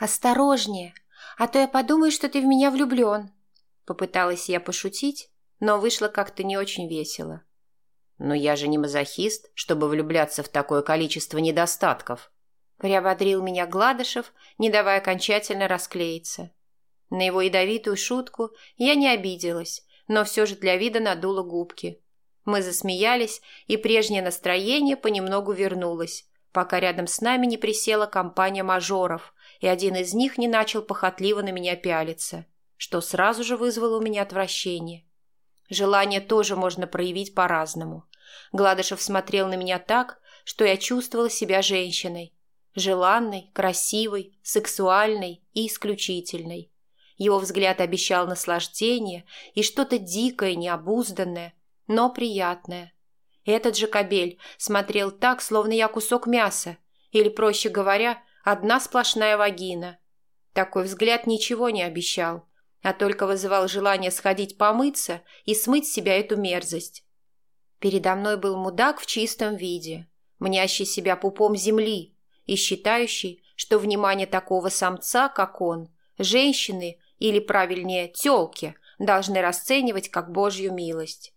«Осторожнее, а то я подумаю, что ты в меня влюблен». Попыталась я пошутить, но вышло как-то не очень весело. «Но я же не мазохист, чтобы влюбляться в такое количество недостатков», приободрил меня Гладышев, не давая окончательно расклеиться. На его ядовитую шутку я не обиделась, но все же для вида надула губки. Мы засмеялись, и прежнее настроение понемногу вернулось, пока рядом с нами не присела компания мажоров, и один из них не начал похотливо на меня пялиться, что сразу же вызвало у меня отвращение. Желание тоже можно проявить по-разному. Гладышев смотрел на меня так, что я чувствовала себя женщиной. Желанной, красивой, сексуальной и исключительной. Его взгляд обещал наслаждение и что-то дикое, необузданное, но приятное. Этот же кобель смотрел так, словно я кусок мяса, или, проще говоря, одна сплошная вагина. Такой взгляд ничего не обещал, а только вызывал желание сходить помыться и смыть с себя эту мерзость. Передо мной был мудак в чистом виде, мнящий себя пупом земли и считающий, что внимание такого самца, как он, женщины или, правильнее, тёлки, должны расценивать как Божью милость.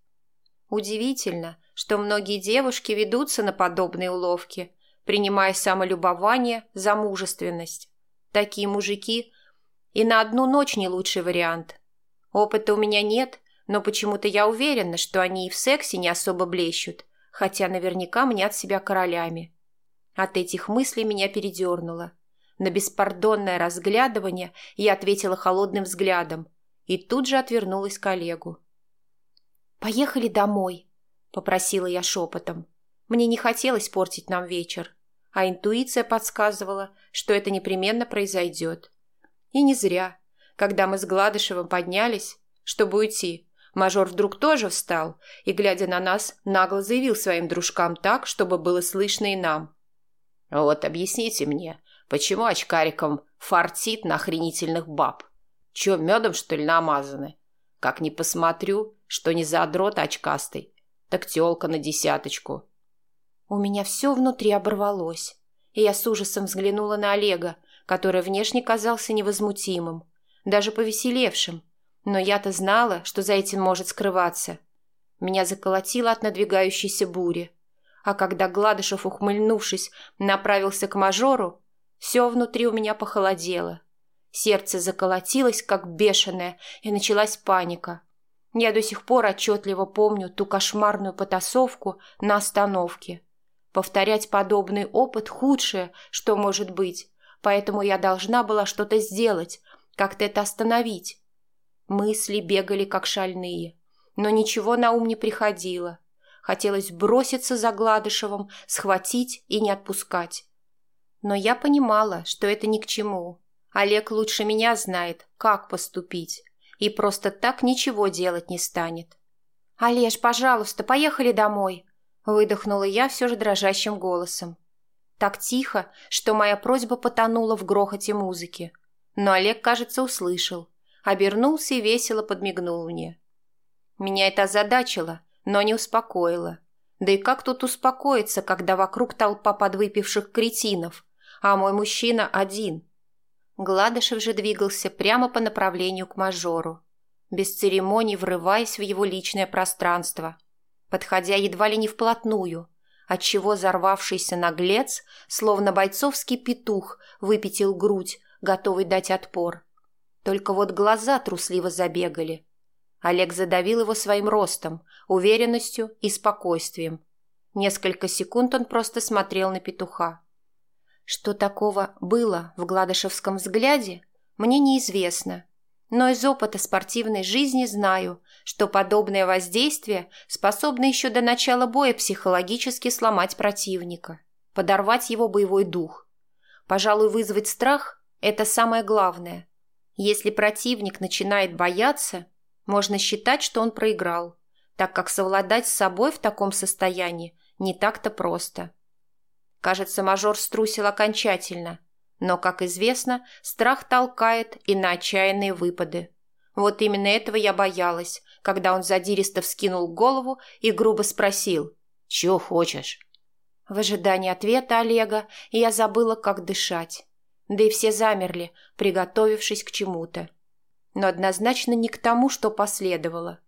Удивительно, что многие девушки ведутся на подобные уловки, принимая самолюбование за мужественность. Такие мужики и на одну ночь не лучший вариант. Опыта у меня нет, но почему-то я уверена, что они и в сексе не особо блещут, хотя наверняка мнят себя королями. От этих мыслей меня передернуло. На беспардонное разглядывание я ответила холодным взглядом и тут же отвернулась к Олегу. «Поехали домой», — попросила я шепотом. Мне не хотелось портить нам вечер, а интуиция подсказывала, что это непременно произойдет. И не зря. Когда мы с Гладышевым поднялись, чтобы уйти, мажор вдруг тоже встал и, глядя на нас, нагло заявил своим дружкам так, чтобы было слышно и нам. «Вот объясните мне, Почему очкариком фартит на охренительных баб? Че, медом, что ли, намазаны? Как ни посмотрю, что не задрот очкастый, так тёлка на десяточку. У меня все внутри оборвалось, и я с ужасом взглянула на Олега, который внешне казался невозмутимым, даже повеселевшим, но я-то знала, что за этим может скрываться. Меня заколотило от надвигающейся бури. А когда Гладышев, ухмыльнувшись, направился к мажору, все внутри у меня похолодело. Сердце заколотилось, как бешеное, и началась паника. Я до сих пор отчетливо помню ту кошмарную потасовку на остановке. Повторять подобный опыт – худшее, что может быть, поэтому я должна была что-то сделать, как-то это остановить. Мысли бегали, как шальные, но ничего на ум не приходило. Хотелось броситься за Гладышевым, схватить и не отпускать. Но я понимала, что это ни к чему. Олег лучше меня знает, как поступить, и просто так ничего делать не станет. «Олеж, пожалуйста, поехали домой!» Выдохнула я все же дрожащим голосом. Так тихо, что моя просьба потонула в грохоте музыки. Но Олег, кажется, услышал. Обернулся и весело подмигнул мне. Меня это озадачило, но не успокоило. Да и как тут успокоиться, когда вокруг толпа подвыпивших кретинов, а мой мужчина один. Гладышев же двигался прямо по направлению к мажору, без церемоний врываясь в его личное пространство, подходя едва ли не вплотную, отчего зарвавшийся наглец, словно бойцовский петух, выпятил грудь, готовый дать отпор. Только вот глаза трусливо забегали. Олег задавил его своим ростом, уверенностью и спокойствием. Несколько секунд он просто смотрел на петуха. Что такого было в Гладышевском взгляде, мне неизвестно. Но из опыта спортивной жизни знаю, что подобное воздействие способно еще до начала боя психологически сломать противника, подорвать его боевой дух. Пожалуй, вызвать страх – это самое главное. Если противник начинает бояться, можно считать, что он проиграл, так как совладать с собой в таком состоянии не так-то просто. Кажется, мажор струсил окончательно. Но, как известно, страх толкает и на отчаянные выпады. Вот именно этого я боялась, когда он задиристо вскинул голову и грубо спросил «Чего хочешь?». В ожидании ответа Олега я забыла, как дышать. да и все замерли, приготовившись к чему-то. Но однозначно не к тому, что последовало.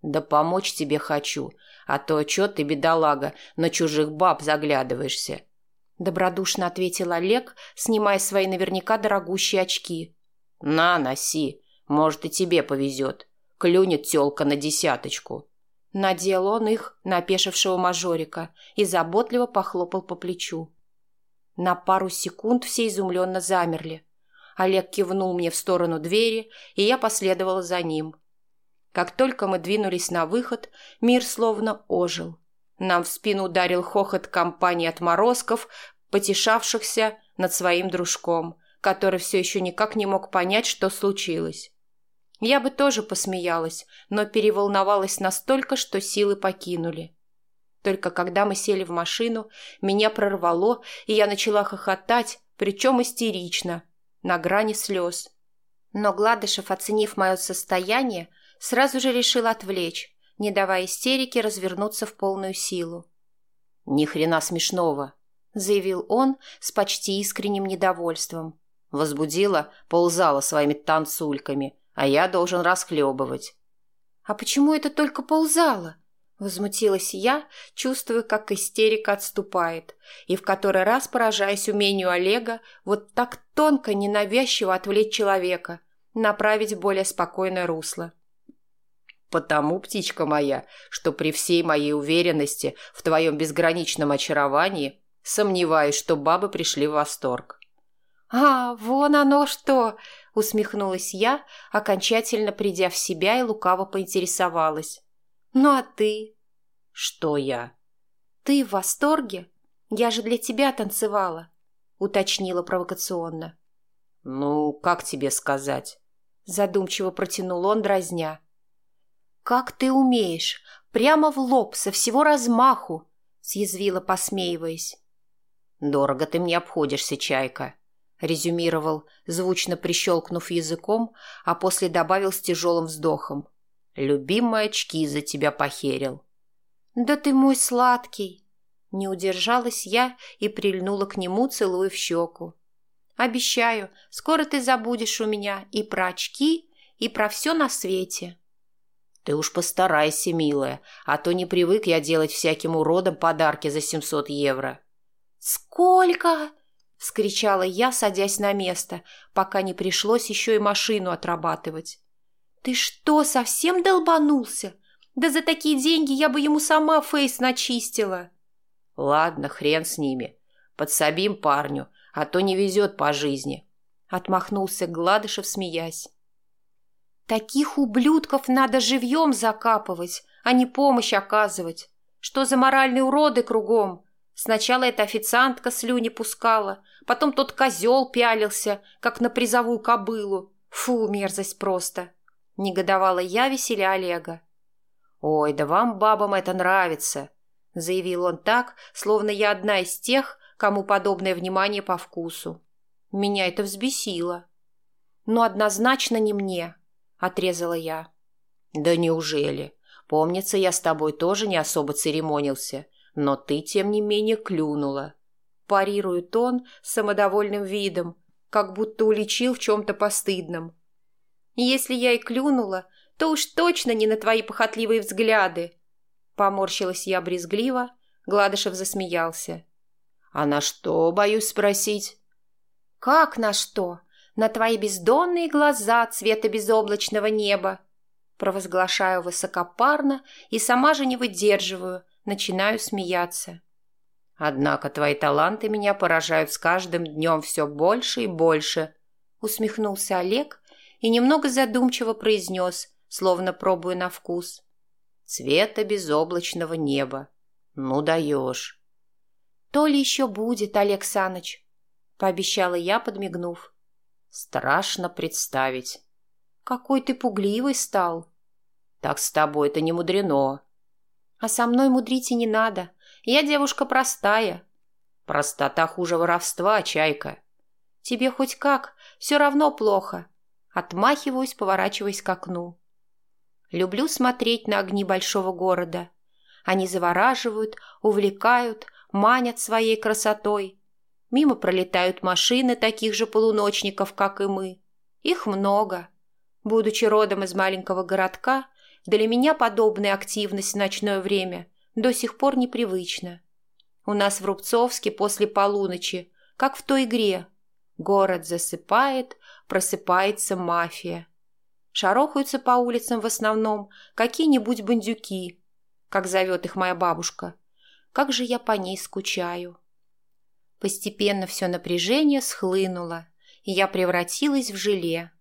«Да помочь тебе хочу, а то чё ты, бедолага, на чужих баб заглядываешься?» Добродушно ответил Олег, снимая свои наверняка дорогущие очки. «На, носи, может, и тебе повезет. Клюнет тёлка на десяточку». Надел он их на опешившего мажорика и заботливо похлопал по плечу. На пару секунд все изумленно замерли. Олег кивнул мне в сторону двери, и я последовала за ним. Как только мы двинулись на выход, мир словно ожил. Нам в спину ударил хохот компании отморозков, потешавшихся над своим дружком, который все еще никак не мог понять, что случилось. Я бы тоже посмеялась, но переволновалась настолько, что силы покинули. Только когда мы сели в машину, меня прорвало, и я начала хохотать, причем истерично, на грани слез. Но Гладышев, оценив мое состояние, сразу же решил отвлечь, не давая истерике развернуться в полную силу. «Ни хрена смешного», — заявил он с почти искренним недовольством. Возбудила ползала своими танцульками, а я должен расхлебывать. «А почему это только ползала?» Возмутилась я, чувствуя, как истерика отступает, и в который раз поражаясь умению Олега вот так тонко, ненавязчиво отвлечь человека, направить в более спокойное русло. «Потому, птичка моя, что при всей моей уверенности в твоем безграничном очаровании сомневаюсь, что бабы пришли в восторг». «А, вон оно что!» — усмехнулась я, окончательно придя в себя и лукаво поинтересовалась. «Ну а ты?» «Что я?» «Ты в восторге? Я же для тебя танцевала», — уточнила провокационно. «Ну, как тебе сказать?» Задумчиво протянул он, дразня. «Как ты умеешь? Прямо в лоб, со всего размаху!» съязвила, посмеиваясь. «Дорого ты мне обходишься, чайка», — резюмировал, звучно прищелкнув языком, а после добавил с тяжелым вздохом. Любимые очки за тебя похерил. Да ты мой сладкий. Не удержалась я и прильнула к нему, целуя в щеку. Обещаю, скоро ты забудешь у меня и про очки, и про все на свете. Ты уж постарайся, милая, а то не привык я делать всяким уродам подарки за семьсот евро. Сколько? — вскричала я, садясь на место, пока не пришлось еще и машину отрабатывать. «Ты что, совсем долбанулся? Да за такие деньги я бы ему сама фейс начистила!» «Ладно, хрен с ними. Подсобим парню, а то не везет по жизни», — отмахнулся Гладышев, смеясь. «Таких ублюдков надо живьем закапывать, а не помощь оказывать. Что за моральные уроды кругом? Сначала эта официантка слюни пускала, потом тот козел пялился, как на призовую кобылу. Фу, мерзость просто!» – негодовала я, веселя Олега. «Ой, да вам, бабам, это нравится!» – заявил он так, словно я одна из тех, кому подобное внимание по вкусу. Меня это взбесило. «Но однозначно не мне», – отрезала я. «Да неужели? Помнится, я с тобой тоже не особо церемонился, но ты, тем не менее, клюнула». Парирует он с самодовольным видом, как будто уличил в чем-то постыдном. Если я и клюнула, то уж точно не на твои похотливые взгляды. Поморщилась я брезгливо, Гладышев засмеялся. А на что, боюсь спросить? Как на что? На твои бездонные глаза цвета безоблачного неба. Провозглашаю высокопарно и сама же не выдерживаю, начинаю смеяться. Однако твои таланты меня поражают с каждым днем все больше и больше, усмехнулся Олег, и немного задумчиво произнес, словно пробуя на вкус. «Цвета безоблачного неба. Ну даешь». «То ли еще будет, Олег Саныч», — пообещала я, подмигнув. «Страшно представить». «Какой ты пугливый стал». «Так с тобой это не мудрено». «А со мной мудрить и не надо. Я девушка простая». «Простота хуже воровства, чайка». «Тебе хоть как, все равно плохо. Отмахиваюсь, поворачиваясь к окну. Люблю смотреть на огни большого города. Они завораживают, увлекают, манят своей красотой. Мимо пролетают машины таких же полуночников, как и мы. Их много. Будучи родом из маленького городка, для меня подобная активность в ночное время до сих пор непривычна. У нас в Рубцовске после полуночи, как в той игре. Город засыпает, просыпается мафия. Шарохаются по улицам в основном какие-нибудь бандюки, как зовет их моя бабушка. Как же я по ней скучаю. Постепенно все напряжение схлынуло, и я превратилась в желе.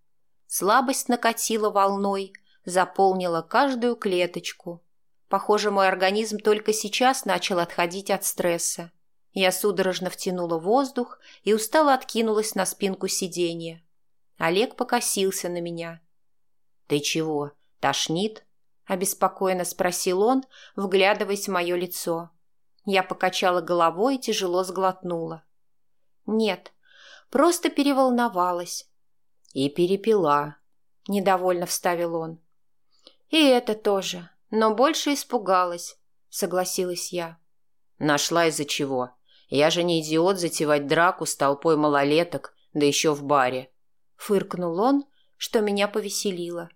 Слабость накатила волной, заполнила каждую клеточку. Похоже, мой организм только сейчас начал отходить от стресса. Я судорожно втянула воздух и устало откинулась на спинку сиденья. Олег покосился на меня. «Ты чего, тошнит?» – обеспокоенно спросил он, вглядываясь в мое лицо. Я покачала головой и тяжело сглотнула. «Нет, просто переволновалась». «И перепила», – недовольно вставил он. «И это тоже, но больше испугалась», – согласилась я. «Нашла из-за чего? Я же не идиот затевать драку с толпой малолеток, да еще в баре». Фыркнул он, что меня повеселило.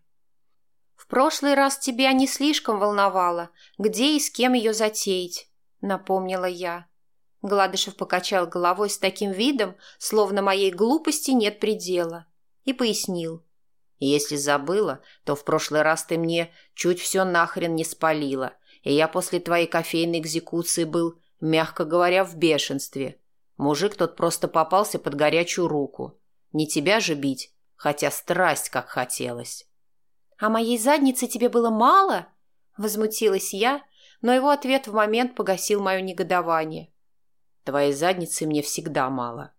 «В прошлый раз тебя не слишком волновало, где и с кем ее затеять. — напомнила я. Гладышев покачал головой с таким видом, словно моей глупости нет предела, и пояснил. «Если забыла, то в прошлый раз ты мне чуть все нахрен не спалила, и я после твоей кофейной экзекуции был, мягко говоря, в бешенстве. Мужик тот просто попался под горячую руку. Не тебя же бить, хотя страсть как хотелось». «А моей задницы тебе было мало?» — возмутилась я, но его ответ в момент погасил мое негодование. «Твоей задницы мне всегда мало».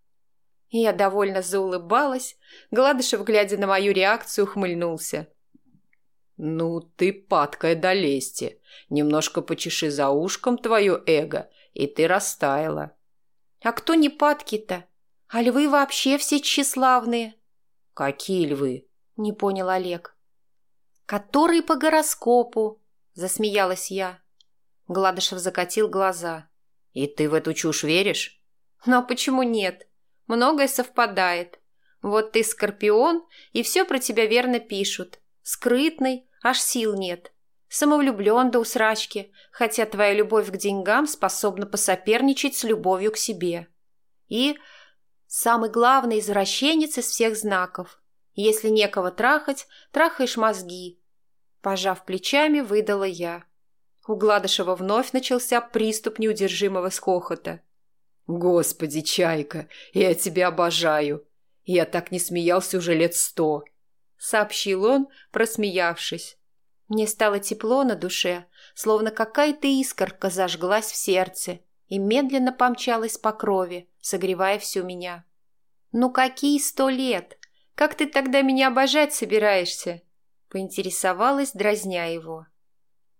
И я довольно заулыбалась, Гладышев, глядя на мою реакцию, ухмыльнулся. «Ну, ты падкая до лести. Немножко почеши за ушком твое эго, и ты растаяла». «А кто не падки-то? А львы вообще все тщеславные». «Какие львы?» – не понял Олег. «Которые по гороскопу», – засмеялась я. Гладышев закатил глаза. «И ты в эту чушь веришь?» «Ну а почему нет? Многое совпадает. Вот ты скорпион, и все про тебя верно пишут. Скрытный, аж сил нет. Самовлюблен до усрачки, хотя твоя любовь к деньгам способна посоперничать с любовью к себе. И самый главный извращенец из всех знаков. Если некого трахать, трахаешь мозги. Пожав плечами, выдала я. У Гладышева вновь начался приступ неудержимого скохота. «Господи, Чайка, я тебя обожаю! Я так не смеялся уже лет сто!» — сообщил он, просмеявшись. Мне стало тепло на душе, словно какая-то искорка зажглась в сердце и медленно помчалась по крови, согревая всю меня. «Ну какие сто лет? Как ты тогда меня обожать собираешься?» — поинтересовалась, дразня его.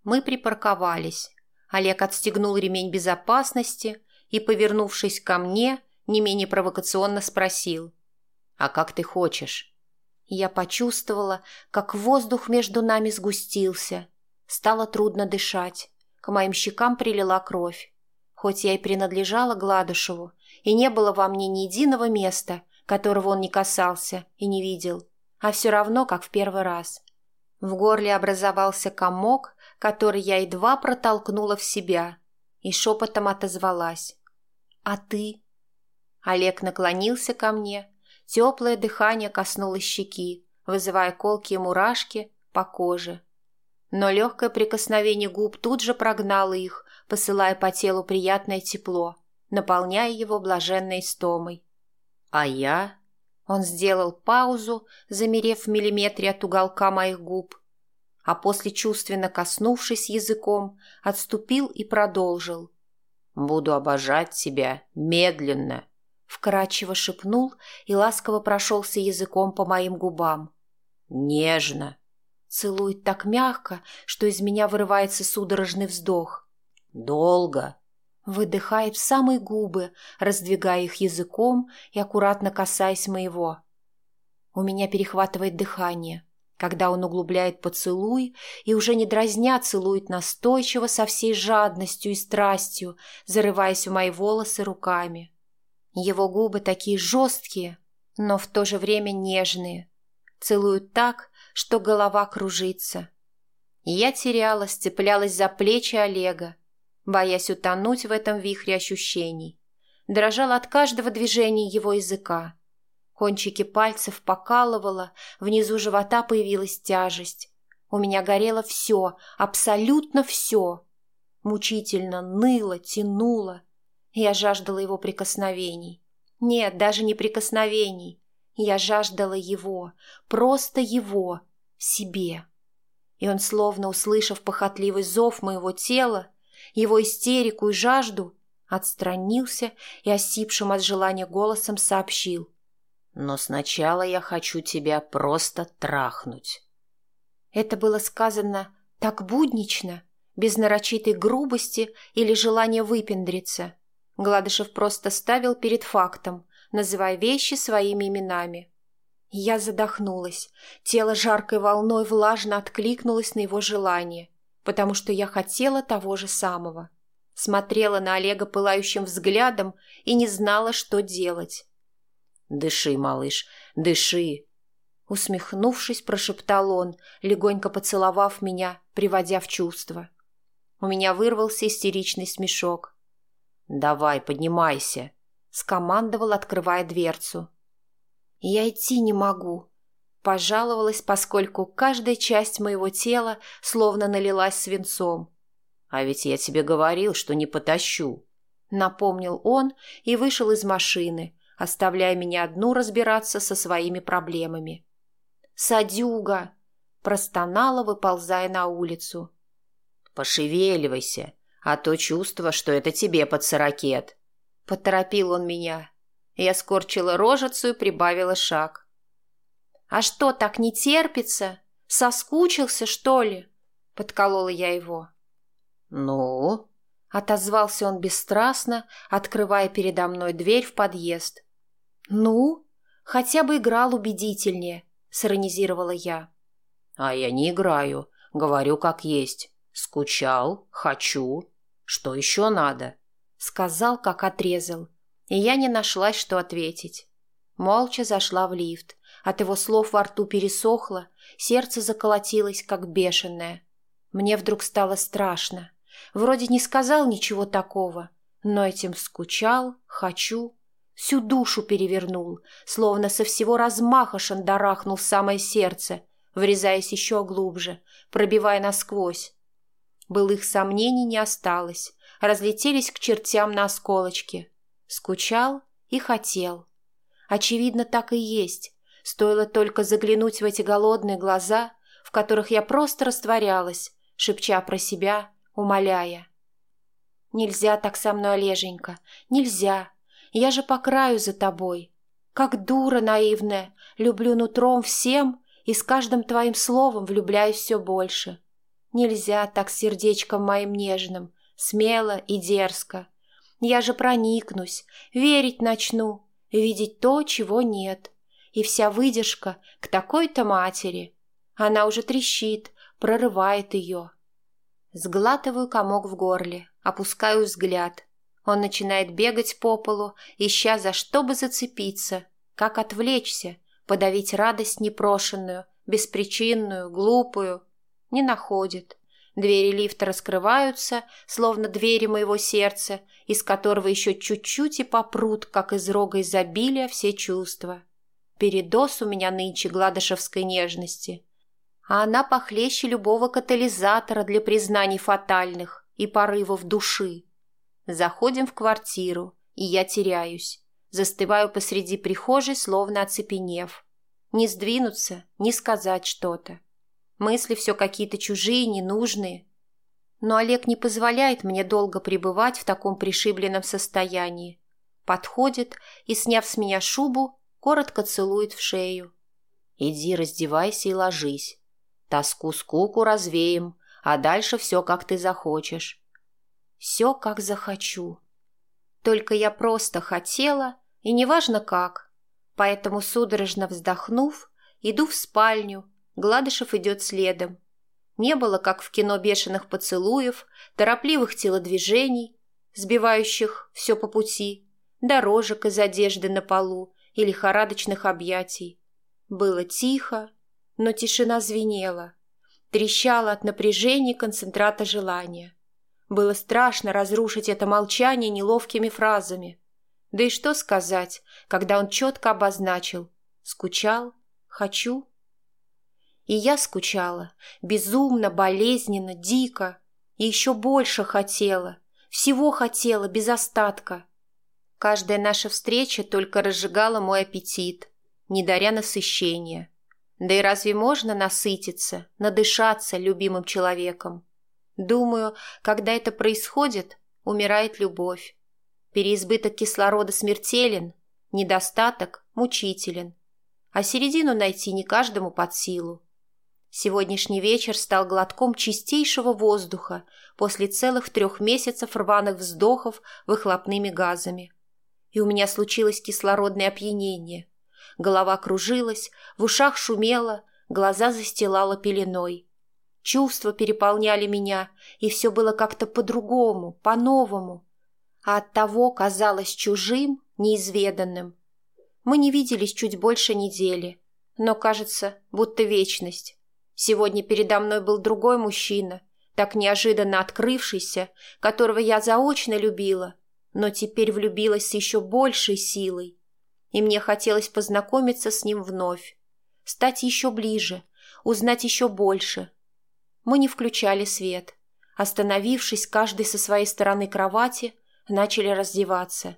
Мы припарковались. Олег отстегнул ремень безопасности и, повернувшись ко мне, не менее провокационно спросил. «А как ты хочешь?» Я почувствовала, как воздух между нами сгустился. Стало трудно дышать. К моим щекам прилила кровь. Хоть я и принадлежала Гладышеву, и не было во мне ни единого места, которого он не касался и не видел, а все равно, как в первый раз. В горле образовался комок, который я едва протолкнула в себя, и шепотом отозвалась. «А ты?» Олег наклонился ко мне. Теплое дыхание коснулось щеки, вызывая колкие мурашки по коже. Но легкое прикосновение губ тут же прогнало их, посылая по телу приятное тепло, наполняя его блаженной истомой. «А я?» Он сделал паузу, замерев в миллиметре от уголка моих губ, а после, чувственно коснувшись языком, отступил и продолжил. «Буду обожать тебя медленно», — вкрадчиво шепнул и ласково прошелся языком по моим губам. «Нежно». Целует так мягко, что из меня вырывается судорожный вздох. «Долго». Выдыхает в самые губы, раздвигая их языком и аккуратно касаясь моего. У меня перехватывает дыхание когда он углубляет поцелуй и уже не дразня целует настойчиво со всей жадностью и страстью, зарываясь в мои волосы руками. Его губы такие жесткие, но в то же время нежные. Целуют так, что голова кружится. Я терялась, цеплялась за плечи Олега, боясь утонуть в этом вихре ощущений. Дрожал от каждого движения его языка. Кончики пальцев покалывало, внизу живота появилась тяжесть. У меня горело все, абсолютно все. Мучительно ныло, тянуло. Я жаждала его прикосновений. Нет, даже не прикосновений. Я жаждала его, просто его, себе. И он, словно услышав похотливый зов моего тела, его истерику и жажду, отстранился и осипшим от желания голосом сообщил. «Но сначала я хочу тебя просто трахнуть». Это было сказано так буднично, без нарочитой грубости или желания выпендриться. Гладышев просто ставил перед фактом, называя вещи своими именами. Я задохнулась. Тело жаркой волной влажно откликнулось на его желание, потому что я хотела того же самого. Смотрела на Олега пылающим взглядом и не знала, что делать. «Дыши, малыш, дыши!» Усмехнувшись, прошептал он, легонько поцеловав меня, приводя в чувство. У меня вырвался истеричный смешок. «Давай, поднимайся!» — скомандовал, открывая дверцу. «Я идти не могу», — пожаловалась, поскольку каждая часть моего тела словно налилась свинцом. «А ведь я тебе говорил, что не потащу», — напомнил он и вышел из машины, оставляя меня одну разбираться со своими проблемами. «Садюга!» — простонала, выползая на улицу. «Пошевеливайся, а то чувство, что это тебе под сорокет», — поторопил он меня. Я скорчила рожицу и прибавила шаг. «А что, так не терпится? Соскучился, что ли?» — подколола я его. «Ну?» — отозвался он бесстрастно, открывая передо мной дверь в подъезд. «Ну? Хотя бы играл убедительнее», — сиронизировала я. «А я не играю, говорю как есть. Скучал, хочу. Что еще надо?» — сказал, как отрезал, и я не нашлась, что ответить. Молча зашла в лифт. От его слов во рту пересохло, сердце заколотилось, как бешеное. Мне вдруг стало страшно. Вроде не сказал ничего такого, но этим скучал, хочу. Всю душу перевернул, словно со всего размаха шандарахнул в самое сердце, врезаясь еще глубже, пробивая насквозь. Былых сомнений не осталось, разлетелись к чертям на осколочки. Скучал и хотел. Очевидно, так и есть. Стоило только заглянуть в эти голодные глаза, в которых я просто растворялась, шепча про себя, умоляя. «Нельзя так со мной, Олеженька, нельзя. Я же по краю за тобой. Как дура наивная, люблю нутром всем и с каждым твоим словом влюбляюсь все больше. Нельзя так сердечком моим нежным, смело и дерзко. Я же проникнусь, верить начну, видеть то, чего нет. И вся выдержка к такой-то матери. Она уже трещит, прорывает ее. Сглатываю комок в горле, опускаю взгляд. Он начинает бегать по полу, ища за что бы зацепиться, как отвлечься, подавить радость непрошенную, беспричинную, глупую. Не находит. Двери лифта раскрываются, словно двери моего сердца, из которого еще чуть-чуть и попрут, как из рога изобилия, все чувства. Передоз у меня нынче гладышевской нежности. А она похлеще любого катализатора для признаний фатальных и порывов души. Заходим в квартиру, и я теряюсь. Застываю посреди прихожей, словно оцепенев. Не сдвинуться, не сказать что-то. Мысли все какие-то чужие, ненужные. Но Олег не позволяет мне долго пребывать в таком пришибленном состоянии. Подходит и, сняв с меня шубу, коротко целует в шею. «Иди раздевайся и ложись. Тоску-скуку развеем, а дальше все, как ты захочешь». «Все, как захочу. Только я просто хотела, и неважно как. Поэтому, судорожно вздохнув, иду в спальню, Гладышев идет следом. Не было, как в кино, бешеных поцелуев, торопливых телодвижений, сбивающих все по пути. дорожек из одежды на полу и лихорадочных объятий. Было тихо, но тишина звенела, трещала от напряжения концентрата желания. Было страшно разрушить это молчание неловкими фразами. Да и что сказать, когда он четко обозначил «скучал», «хочу». И я скучала, безумно, болезненно, дико, и еще больше хотела, всего хотела, без остатка. Каждая наша встреча только разжигала мой аппетит, не даря насыщения. Да и разве можно насытиться, надышаться любимым человеком? Думаю, когда это происходит, умирает любовь. Переизбыток кислорода смертелен, недостаток мучителен. А середину найти не каждому под силу. Сегодняшний вечер стал глотком чистейшего воздуха после целых трех месяцев рваных вздохов выхлопными газами. И у меня случилось кислородное опьянение. Голова кружилась, в ушах шумело, глаза застилала пеленой. Чувства переполняли меня, и все было как-то по-другому, по-новому. А оттого казалось чужим, неизведанным. Мы не виделись чуть больше недели, но, кажется, будто вечность. Сегодня передо мной был другой мужчина, так неожиданно открывшийся, которого я заочно любила, но теперь влюбилась с еще большей силой. И мне хотелось познакомиться с ним вновь, стать еще ближе, узнать еще больше. Мы не включали свет. Остановившись, каждый со своей стороны кровати, начали раздеваться.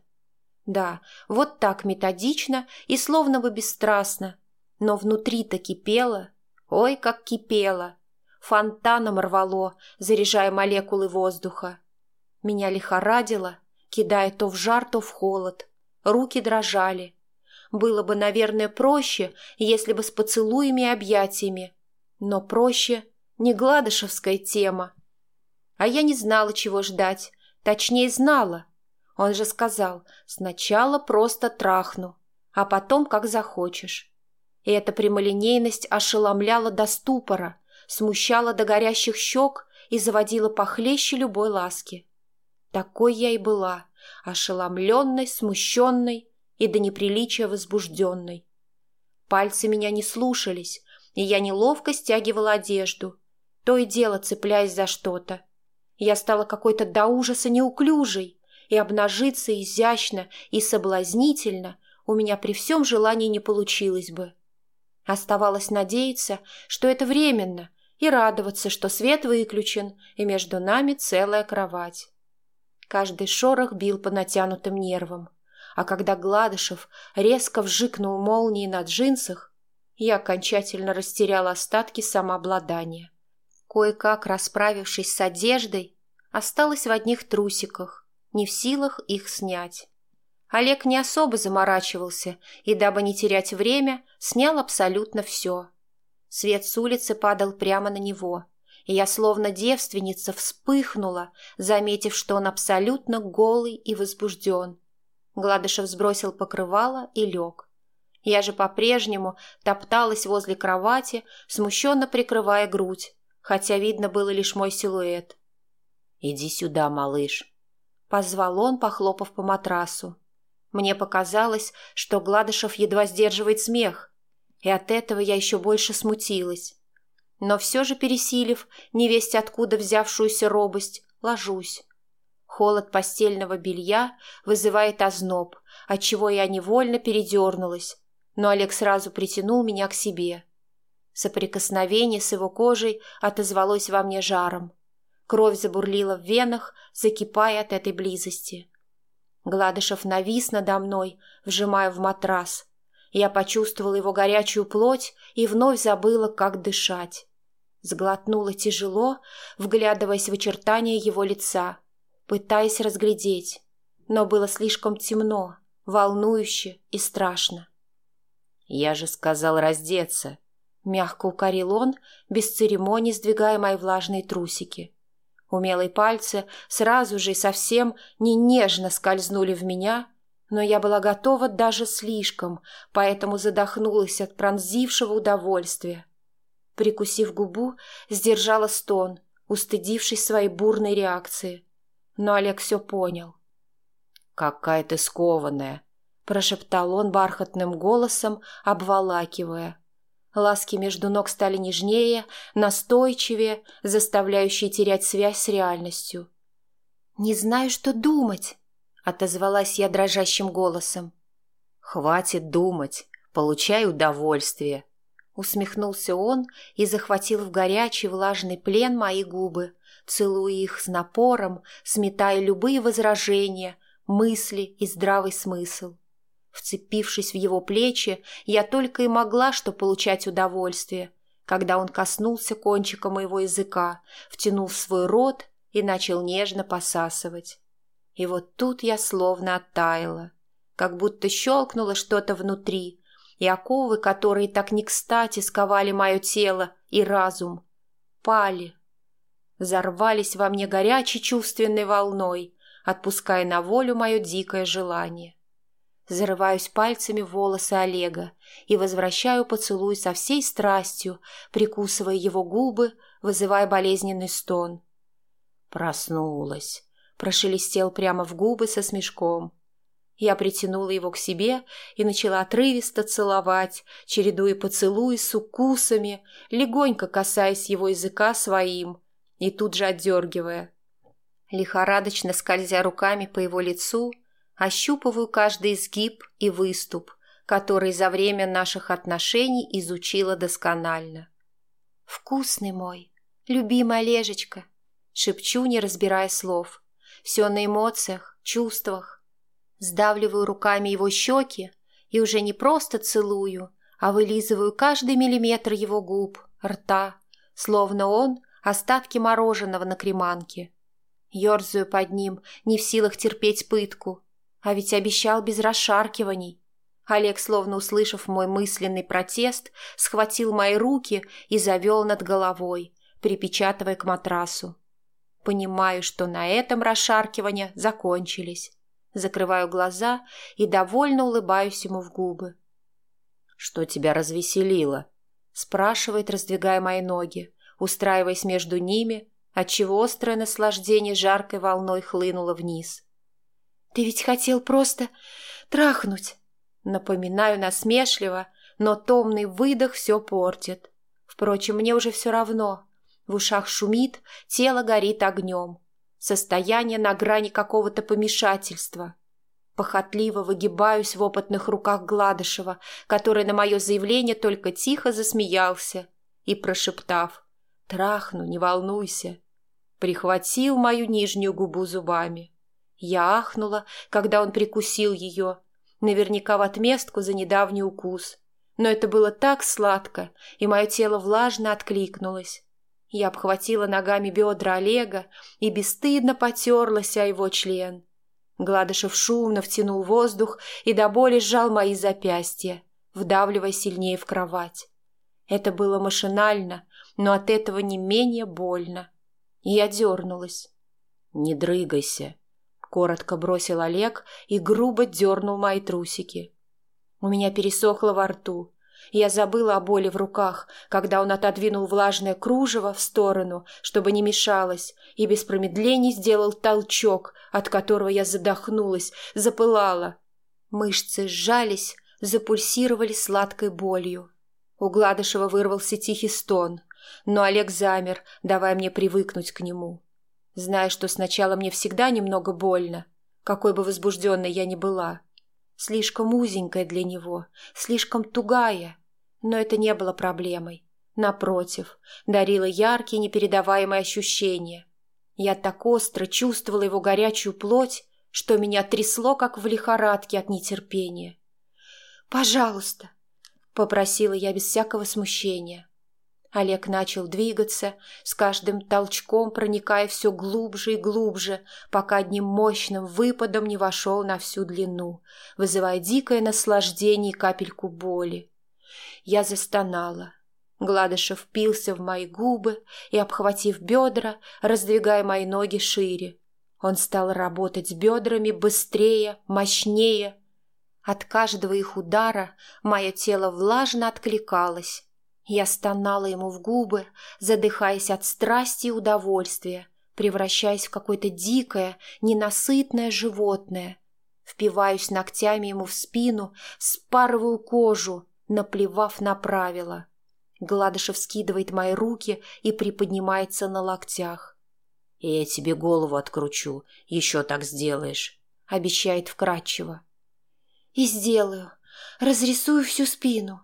Да, вот так методично и словно бы бесстрастно, но внутри-то кипело, ой, как кипело, фонтаном рвало, заряжая молекулы воздуха. Меня лихорадило, кидая то в жар, то в холод. Руки дрожали. Было бы, наверное, проще, если бы с поцелуями и объятиями. Но проще не гладышевская тема. А я не знала, чего ждать, точнее знала. Он же сказал, сначала просто трахну, а потом как захочешь. И эта прямолинейность ошеломляла до ступора, смущала до горящих щек и заводила похлеще любой ласки. Такой я и была, ошеломленной, смущенной и до неприличия возбужденной. Пальцы меня не слушались, и я неловко стягивала одежду, то и дело цепляясь за что-то. Я стала какой-то до ужаса неуклюжей, и обнажиться изящно и соблазнительно у меня при всем желании не получилось бы. Оставалось надеяться, что это временно, и радоваться, что свет выключен, и между нами целая кровать. Каждый шорох бил по натянутым нервам, а когда Гладышев резко вжикнул молнией на джинсах, я окончательно растеряла остатки самообладания. Кое-как расправившись с одеждой, осталась в одних трусиках, не в силах их снять. Олег не особо заморачивался и, дабы не терять время, снял абсолютно все. Свет с улицы падал прямо на него, и я словно девственница вспыхнула, заметив, что он абсолютно голый и возбужден. Гладышев сбросил покрывало и лег. Я же по-прежнему топталась возле кровати, смущенно прикрывая грудь, хотя видно было лишь мой силуэт. «Иди сюда, малыш», — позвал он, похлопав по матрасу. Мне показалось, что Гладышев едва сдерживает смех, и от этого я еще больше смутилась. Но все же, пересилив, невесть откуда взявшуюся робость, ложусь. Холод постельного белья вызывает озноб, отчего я невольно передернулась, но Олег сразу притянул меня к себе. Соприкосновение с его кожей отозвалось во мне жаром. Кровь забурлила в венах, закипая от этой близости. Гладышев навис надо мной, вжимая в матрас. Я почувствовала его горячую плоть и вновь забыла, как дышать. Сглотнула тяжело, вглядываясь в очертания его лица, пытаясь разглядеть. Но было слишком темно, волнующе и страшно. «Я же сказал раздеться», Мягко укорил он, без церемоний сдвигая мои влажные трусики. Умелые пальцы сразу же и совсем не нежно скользнули в меня, но я была готова даже слишком, поэтому задохнулась от пронзившего удовольствия. Прикусив губу, сдержала стон, устыдившись своей бурной реакции. Но Олег все понял. «Какая ты скованная!» – прошептал он бархатным голосом, обволакивая. Ласки между ног стали нежнее, настойчивее, заставляющие терять связь с реальностью. «Не знаю, что думать», — отозвалась я дрожащим голосом. «Хватит думать, получай удовольствие», — усмехнулся он и захватил в горячий влажный плен мои губы, целуя их с напором, сметая любые возражения, мысли и здравый смысл. Вцепившись в его плечи, я только и могла что получать удовольствие, когда он коснулся кончика моего языка, втянул в свой рот и начал нежно посасывать. И вот тут я словно оттаяла, как будто щелкнуло что-то внутри, и оковы, которые так не кстати сковали мое тело и разум, пали, взорвались во мне горячей чувственной волной, отпуская на волю мое дикое желание. Зарываюсь пальцами в волосы Олега и возвращаю поцелуй со всей страстью, прикусывая его губы, вызывая болезненный стон. «Проснулась», — прошелестел прямо в губы со смешком. Я притянула его к себе и начала отрывисто целовать, чередуя поцелуи с укусами, легонько касаясь его языка своим и тут же отдергивая. Лихорадочно скользя руками по его лицу — ощупываю каждый изгиб и выступ, который за время наших отношений изучила досконально. «Вкусный мой, любимая Лежечка», — шепчу, не разбирая слов. Все на эмоциях, чувствах. Сдавливаю руками его щеки и уже не просто целую, а вылизываю каждый миллиметр его губ, рта, словно он — остатки мороженого на креманке. Ёрзаю под ним, не в силах терпеть пытку, а ведь обещал без расшаркиваний. Олег, словно услышав мой мысленный протест, схватил мои руки и завел над головой, припечатывая к матрасу. Понимаю, что на этом расшаркивания закончились. Закрываю глаза и довольно улыбаюсь ему в губы. «Что тебя развеселило?» – спрашивает, раздвигая мои ноги, устраиваясь между ними, отчего острое наслаждение жаркой волной хлынуло вниз. «Ты ведь хотел просто трахнуть!» Напоминаю насмешливо, но томный выдох все портит. Впрочем, мне уже все равно. В ушах шумит, тело горит огнем. Состояние на грани какого-то помешательства. Похотливо выгибаюсь в опытных руках Гладышева, который на мое заявление только тихо засмеялся и, прошептав «Трахну, не волнуйся», прихватил мою нижнюю губу зубами. Я ахнула, когда он прикусил ее, наверняка в отместку за недавний укус. Но это было так сладко, и мое тело влажно откликнулось. Я обхватила ногами бедра Олега и бесстыдно потерлась о его член. Гладышев шумно втянул воздух и до боли сжал мои запястья, вдавливая сильнее в кровать. Это было машинально, но от этого не менее больно. Я дернулась. «Не дрыгайся», коротко бросил Олег и грубо дернул мои трусики. У меня пересохло во рту. Я забыла о боли в руках, когда он отодвинул влажное кружево в сторону, чтобы не мешалось, и без промедлений сделал толчок, от которого я задохнулась, запылала. Мышцы сжались, запульсировали сладкой болью. У Гладышева вырвался тихий стон, но Олег замер, давая мне привыкнуть к нему зная, что сначала мне всегда немного больно, какой бы возбужденной я ни была. Слишком узенькая для него, слишком тугая. Но это не было проблемой. Напротив, дарило яркие непередаваемые ощущения. Я так остро чувствовала его горячую плоть, что меня трясло, как в лихорадке от нетерпения. «Пожалуйста», — попросила я без всякого смущения. Олег начал двигаться, с каждым толчком проникая все глубже и глубже, пока одним мощным выпадом не вошел на всю длину, вызывая дикое наслаждение и капельку боли. Я застонала. Гладышев впился в мои губы и, обхватив бедра, раздвигая мои ноги шире. Он стал работать бедрами быстрее, мощнее. От каждого их удара мое тело влажно откликалось, я стонала ему в губы, задыхаясь от страсти и удовольствия, превращаясь в какое-то дикое, ненасытное животное. Впиваюсь ногтями ему в спину, спарываю кожу, наплевав на правила. Гладышев скидывает мои руки и приподнимается на локтях. «Я тебе голову откручу, еще так сделаешь», — обещает вкратчиво. «И сделаю. Разрисую всю спину», —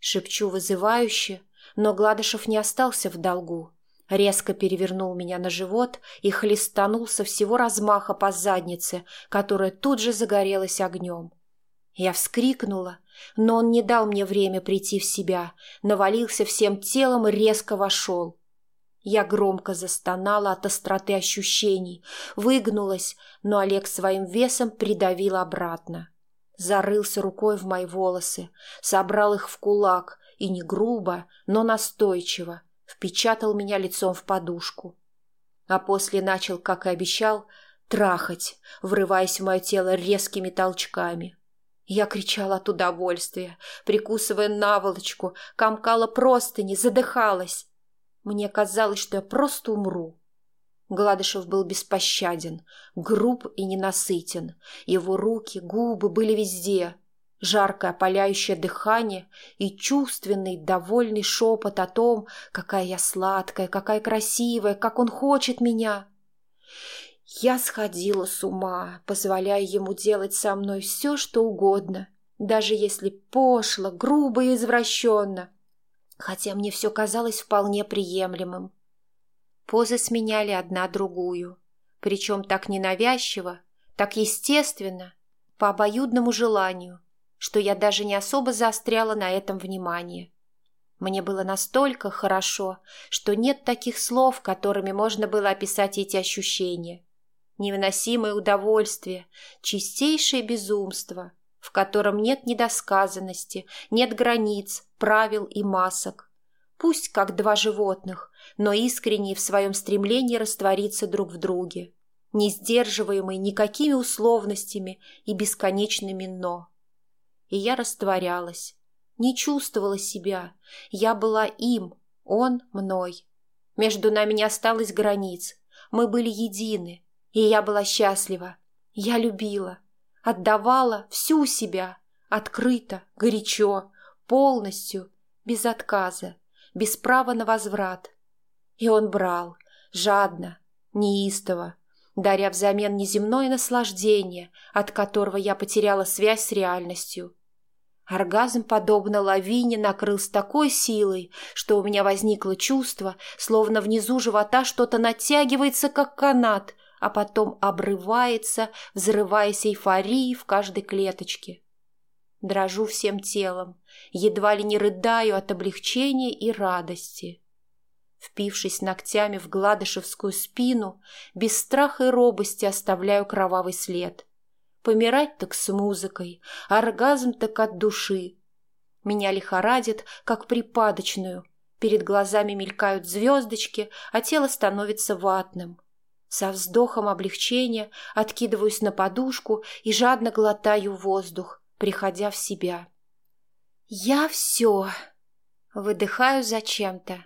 шепчу вызывающе, но Гладышев не остался в долгу. Резко перевернул меня на живот и хлестанул со всего размаха по заднице, которая тут же загорелась огнем. Я вскрикнула, но он не дал мне время прийти в себя, навалился всем телом и резко вошел. Я громко застонала от остроты ощущений, выгнулась, но Олег своим весом придавил обратно. Зарылся рукой в мои волосы, собрал их в кулак и не грубо, но настойчиво, впечатал меня лицом в подушку. А после начал, как и обещал, трахать, врываясь в мое тело резкими толчками. Я кричала от удовольствия, прикусывая наволочку, комкала простыни, задыхалась. Мне казалось, что я просто умру. Гладышев был беспощаден, груб и ненасытен. Его руки, губы были везде, жаркое опаляющее дыхание и чувственный, довольный шепот о том, какая я сладкая, какая красивая, как он хочет меня. Я сходила с ума, позволяя ему делать со мной все, что угодно, даже если пошло, грубо и извращенно, хотя мне все казалось вполне приемлемым. Позы сменяли одна другую, причем так ненавязчиво, так естественно, по обоюдному желанию – что я даже не особо заостряла на этом внимание. Мне было настолько хорошо, что нет таких слов, которыми можно было описать эти ощущения. Невыносимое удовольствие, чистейшее безумство, в котором нет недосказанности, нет границ, правил и масок. Пусть как два животных, но искренние в своем стремлении раствориться друг в друге, не сдерживаемые никакими условностями и бесконечными «но» и я растворялась. Не чувствовала себя. Я была им, он мной. Между нами не осталось границ. Мы были едины, и я была счастлива. Я любила, отдавала всю себя, открыто, горячо, полностью, без отказа, без права на возврат. И он брал, жадно, неистово, даря взамен неземное наслаждение, от которого я потеряла связь с реальностью. Оргазм, подобно лавине, накрыл с такой силой, что у меня возникло чувство, словно внизу живота что-то натягивается, как канат, а потом обрывается, взрываясь эйфорией в каждой клеточке. Дрожу всем телом, едва ли не рыдаю от облегчения и радости. Впившись ногтями в гладышевскую спину, без страха и робости оставляю кровавый след — Помирать так с музыкой, оргазм так от души. Меня лихорадит, как припадочную. Перед глазами мелькают звездочки, а тело становится ватным. Со вздохом облегчения откидываюсь на подушку и жадно глотаю воздух, приходя в себя. «Я все!» Выдыхаю зачем-то.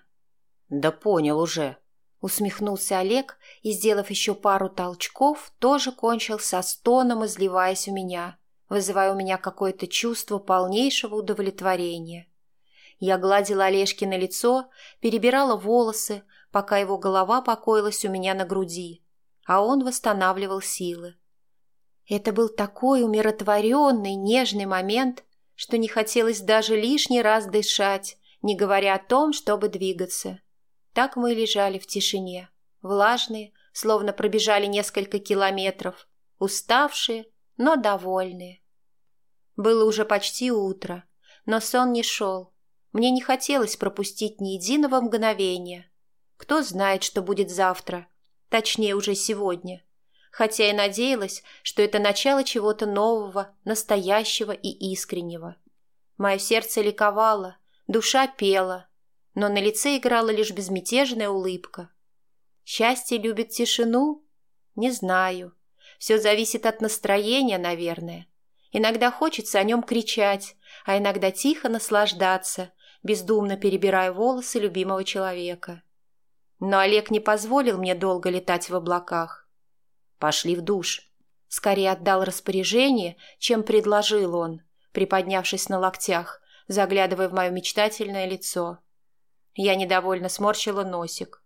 «Да понял уже!» Усмехнулся Олег и, сделав еще пару толчков, тоже кончил со стоном, изливаясь у меня, вызывая у меня какое-то чувство полнейшего удовлетворения. Я гладила Олежкино лицо, перебирала волосы, пока его голова покоилась у меня на груди, а он восстанавливал силы. Это был такой умиротворенный, нежный момент, что не хотелось даже лишний раз дышать, не говоря о том, чтобы двигаться. Так мы лежали в тишине, влажные, словно пробежали несколько километров, уставшие, но довольные. Было уже почти утро, но сон не шел. Мне не хотелось пропустить ни единого мгновения. Кто знает, что будет завтра, точнее уже сегодня. Хотя и надеялась, что это начало чего-то нового, настоящего и искреннего. Мое сердце ликовало, душа пела, но на лице играла лишь безмятежная улыбка. Счастье любит тишину? Не знаю. Все зависит от настроения, наверное. Иногда хочется о нем кричать, а иногда тихо наслаждаться, бездумно перебирая волосы любимого человека. Но Олег не позволил мне долго летать в облаках. «Пошли в душ», — Скорее отдал распоряжение, чем предложил он, приподнявшись на локтях, заглядывая в мое мечтательное лицо. Я недовольно сморщила носик.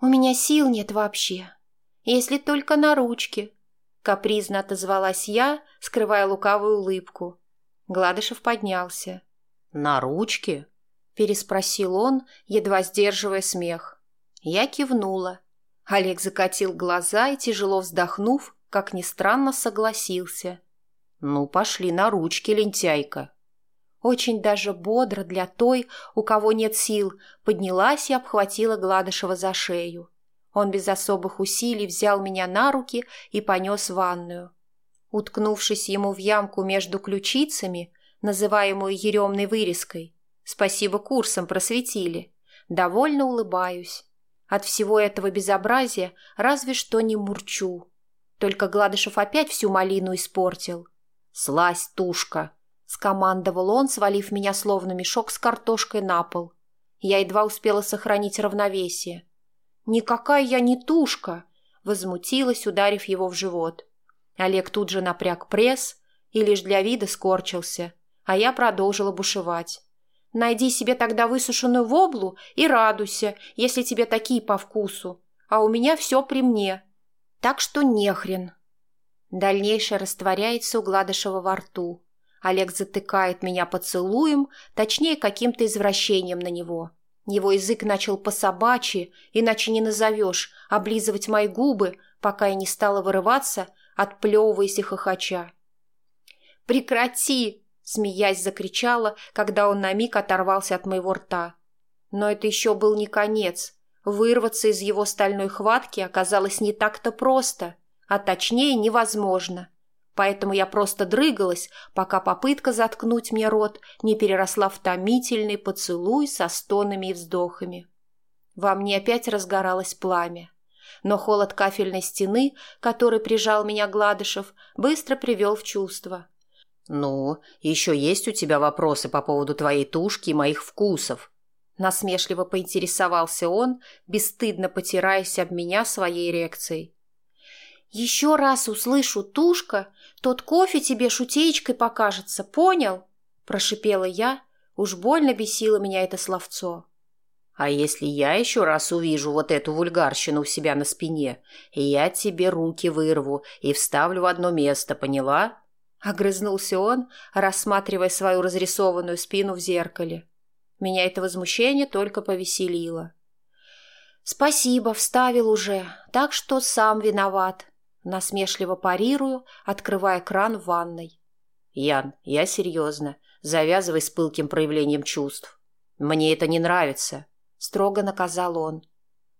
«У меня сил нет вообще, если только на ручке», — капризно отозвалась я, скрывая лукавую улыбку. Гладышев поднялся. «На ручке?» — переспросил он, едва сдерживая смех. Я кивнула. Олег закатил глаза и, тяжело вздохнув, как ни странно, согласился. «Ну, пошли на ручки, лентяйка». Очень даже бодро для той, у кого нет сил, поднялась и обхватила Гладышева за шею. Он без особых усилий взял меня на руки и понес в ванную. Уткнувшись ему в ямку между ключицами, называемую еремной вырезкой, спасибо курсам просветили, довольно улыбаюсь. От всего этого безобразия разве что не мурчу. Только Гладышев опять всю малину испортил. «Слазь, тушка!» — скомандовал он, свалив меня словно мешок с картошкой на пол. Я едва успела сохранить равновесие. «Никакая я не тушка!» — возмутилась, ударив его в живот. Олег тут же напряг пресс и лишь для вида скорчился, а я продолжила бушевать. Найди себе тогда высушенную воблу и радуйся, если тебе такие по вкусу. А у меня все при мне. Так что нехрен. Дальнейшее растворяется у Гладышева во рту. Олег затыкает меня поцелуем, точнее, каким-то извращением на него. Его язык начал по-собачьи, иначе не назовешь, облизывать мои губы, пока я не стала вырываться, отплевываясь и хохоча. «Прекрати!» Смеясь, закричала, когда он на миг оторвался от моего рта. Но это еще был не конец. Вырваться из его стальной хватки оказалось не так-то просто, а точнее невозможно. Поэтому я просто дрыгалась, пока попытка заткнуть мне рот не переросла в томительный поцелуй со стонами и вздохами. Во мне опять разгоралось пламя. Но холод кафельной стены, который прижал меня Гладышев, быстро привел в чувство. «Ну, еще есть у тебя вопросы по поводу твоей тушки и моих вкусов?» Насмешливо поинтересовался он, бесстыдно потираясь об меня своей эрекцией. «Еще раз услышу тушка, тот кофе тебе шутеечкой покажется, понял?» Прошипела я, уж больно бесило меня это словцо. «А если я еще раз увижу вот эту вульгарщину у себя на спине, я тебе руки вырву и вставлю в одно место, поняла?» Огрызнулся он, рассматривая свою разрисованную спину в зеркале. Меня это возмущение только повеселило. «Спасибо, вставил уже, так что сам виноват», — насмешливо парирую, открывая кран в ванной. «Ян, я серьезно. Завязывай с пылким проявлением чувств. Мне это не нравится», — строго наказал он.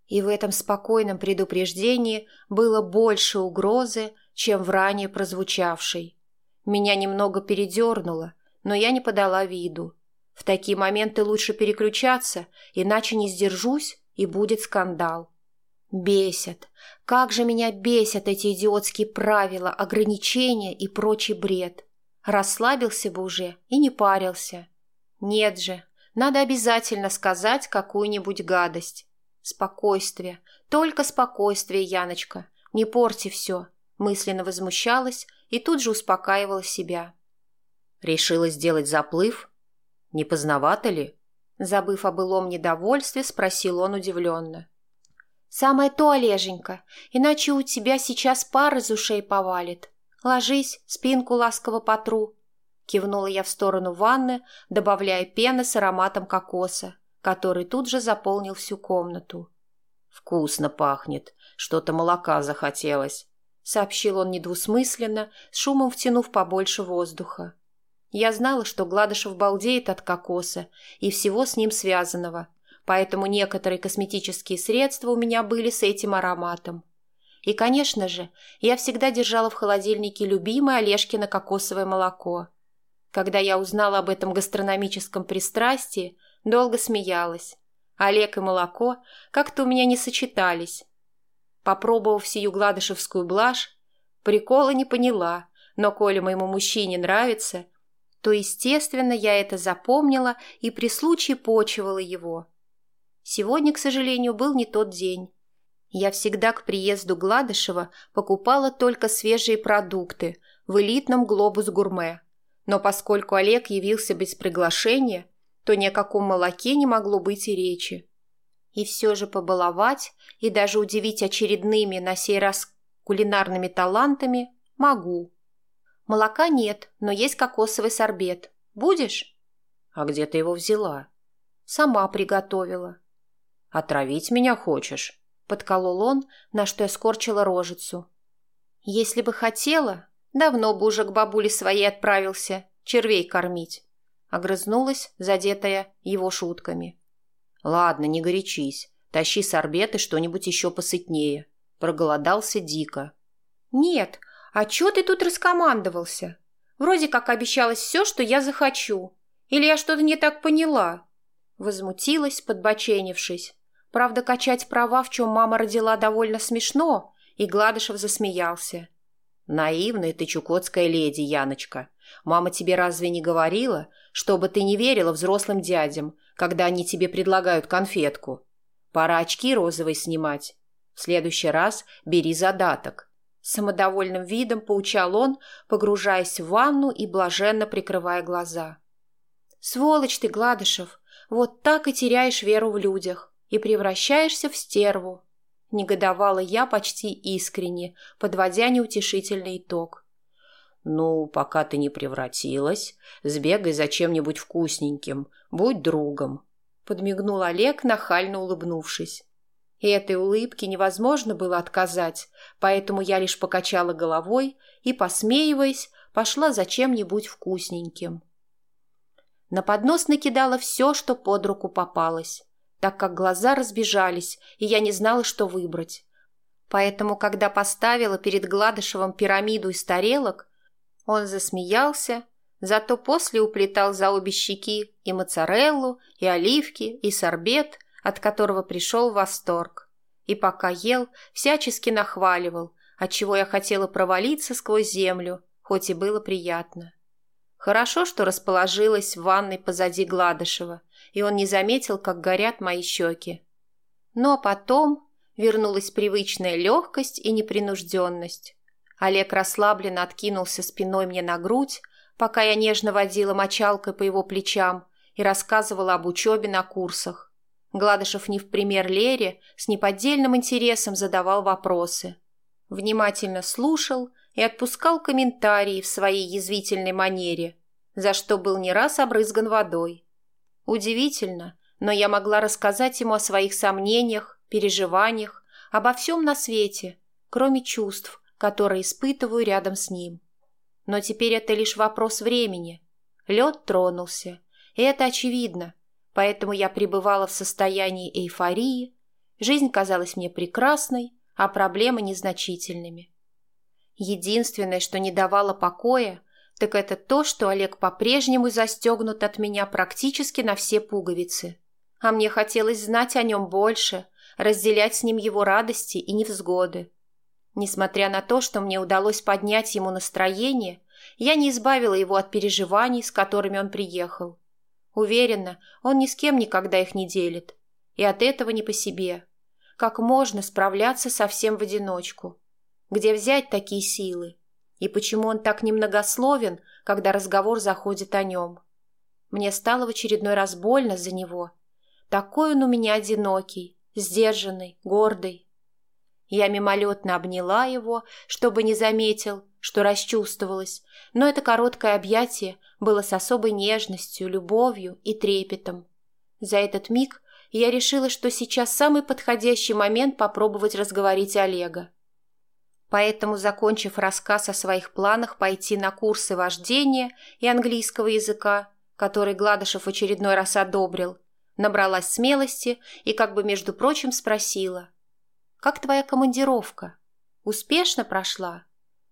И в этом спокойном предупреждении было больше угрозы, чем в ранее прозвучавшей. Меня немного передернуло, но я не подала виду. В такие моменты лучше переключаться, иначе не сдержусь, и будет скандал. Бесят. Как же меня бесят эти идиотские правила, ограничения и прочий бред. Расслабился бы уже и не парился. Нет же, надо обязательно сказать какую-нибудь гадость. Спокойствие, только спокойствие, Яночка. Не порти все. Мысленно возмущалась и тут же успокаивала себя. Решила сделать заплыв? Не поздновато ли? Забыв о былом недовольстве, спросил он удивленно. «Самое то, Олеженька, иначе у тебя сейчас пар из ушей повалит. Ложись, спинку ласково потру». Кивнула я в сторону ванны, добавляя пены с ароматом кокоса, который тут же заполнил всю комнату. «Вкусно пахнет, что-то молока захотелось», — сообщил он недвусмысленно, с шумом втянув побольше воздуха. Я знала, что Гладышев балдеет от кокоса и всего с ним связанного, поэтому некоторые косметические средства у меня были с этим ароматом. И, конечно же, я всегда держала в холодильнике любимое Олежкино кокосовое молоко. Когда я узнала об этом гастрономическом пристрастии, долго смеялась. Олег и молоко как-то у меня не сочетались, Попробовав сию гладышевскую блажь, прикола не поняла, но коли моему мужчине нравится, то, естественно, я это запомнила и при случае почивала его. Сегодня, к сожалению, был не тот день. Я всегда к приезду Гладышева покупала только свежие продукты в элитном «Глобус-гурме». Но поскольку Олег явился без приглашения, то ни о каком молоке не могло быть и речи. И все же побаловать и даже удивить очередными на сей раз кулинарными талантами могу. Молока нет, но есть кокосовый сорбет. Будешь? А где ты его взяла? Сама приготовила. Отравить меня хочешь? Подколол он, на что я скорчила рожицу. Если бы хотела, давно бы уже к бабуле своей отправился, червей кормить. Огрызнулась, задетая его шутками. Ладно, не горячись. Тащи сорбет и что-нибудь еще посытнее. Проголодался дико. Нет, а чё ты тут раскомандовался? Вроде как обещалось все, что я захочу. Или я что-то не так поняла? Возмутилась, подбоченившись. Правда, качать права, в чем мама родила, довольно смешно, и Гладышев засмеялся. «Наивная ты чукотская леди, Яночка. Мама тебе разве не говорила, чтобы ты не верила взрослым дядям, когда они тебе предлагают конфетку? Пора очки розовые снимать. В следующий раз бери задаток». Самодовольным видом поучал он, погружаясь в ванну и блаженно прикрывая глаза. «Сволочь ты, Гладышев! Вот так и теряешь веру в людях и превращаешься в стерву. Негодовала я почти искренне, подводя неутешительный итог. «Ну, пока ты не превратилась, сбегай за чем-нибудь вкусненьким, будь другом», — подмигнул Олег, нахально улыбнувшись. И этой улыбке невозможно было отказать, поэтому я лишь покачала головой и, посмеиваясь, пошла за чем-нибудь вкусненьким. На поднос накидала все, что под руку попалось так как глаза разбежались, и я не знала, что выбрать. Поэтому, когда поставила перед Гладышевым пирамиду из тарелок, он засмеялся, зато после уплетал за обе щеки и моцареллу, и оливки, и сорбет, от которого пришел восторг. И пока ел, всячески нахваливал, отчего я хотела провалиться сквозь землю, хоть и было приятно. Хорошо, что расположилась в ванной позади Гладышева – и он не заметил, как горят мои щеки. Но потом вернулась привычная легкость и непринужденность. Олег расслабленно откинулся спиной мне на грудь, пока я нежно водила мочалкой по его плечам и рассказывала об учебе на курсах. Гладышев не в пример Лере с неподдельным интересом задавал вопросы. Внимательно слушал и отпускал комментарии в своей язвительной манере, за что был не раз обрызган водой. Удивительно, но я могла рассказать ему о своих сомнениях, переживаниях, обо всем на свете, кроме чувств, которые испытываю рядом с ним. Но теперь это лишь вопрос времени. Лед тронулся, и это очевидно, поэтому я пребывала в состоянии эйфории, жизнь казалась мне прекрасной, а проблемы незначительными. Единственное, что не давало покоя, так это то, что Олег по-прежнему застегнут от меня практически на все пуговицы. А мне хотелось знать о нем больше, разделять с ним его радости и невзгоды. Несмотря на то, что мне удалось поднять ему настроение, я не избавила его от переживаний, с которыми он приехал. Уверена, он ни с кем никогда их не делит. И от этого не по себе. Как можно справляться совсем в одиночку? Где взять такие силы? И почему он так немногословен, когда разговор заходит о нем? Мне стало в очередной раз больно за него. Такой он у меня одинокий, сдержанный, гордый. Я мимолетно обняла его, чтобы не заметил, что расчувствовалась, но это короткое объятие было с особой нежностью, любовью и трепетом. За этот миг я решила, что сейчас самый подходящий момент попробовать разговорить Олега. Поэтому, закончив рассказ о своих планах пойти на курсы вождения и английского языка, который Гладышев очередной раз одобрил, набралась смелости и как бы, между прочим, спросила. «Как твоя командировка? Успешно прошла?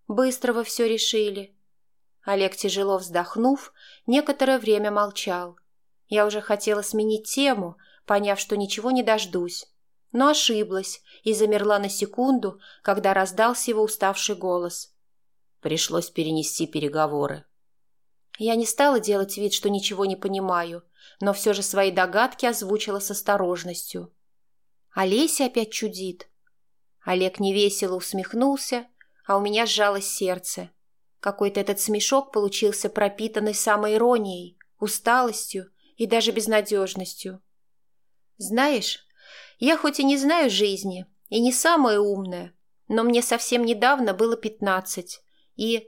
Быстро вы все решили?» Олег, тяжело вздохнув, некоторое время молчал. Я уже хотела сменить тему, поняв, что ничего не дождусь, но ошиблась и замерла на секунду, когда раздался его уставший голос. Пришлось перенести переговоры. Я не стала делать вид, что ничего не понимаю, но все же свои догадки озвучила с осторожностью. Олеся опять чудит. Олег невесело усмехнулся, а у меня сжалось сердце. Какой-то этот смешок получился пропитанный самой иронией, усталостью и даже безнадежностью. Знаешь, я хоть и не знаю жизни, и не самая умная, но мне совсем недавно было пятнадцать, и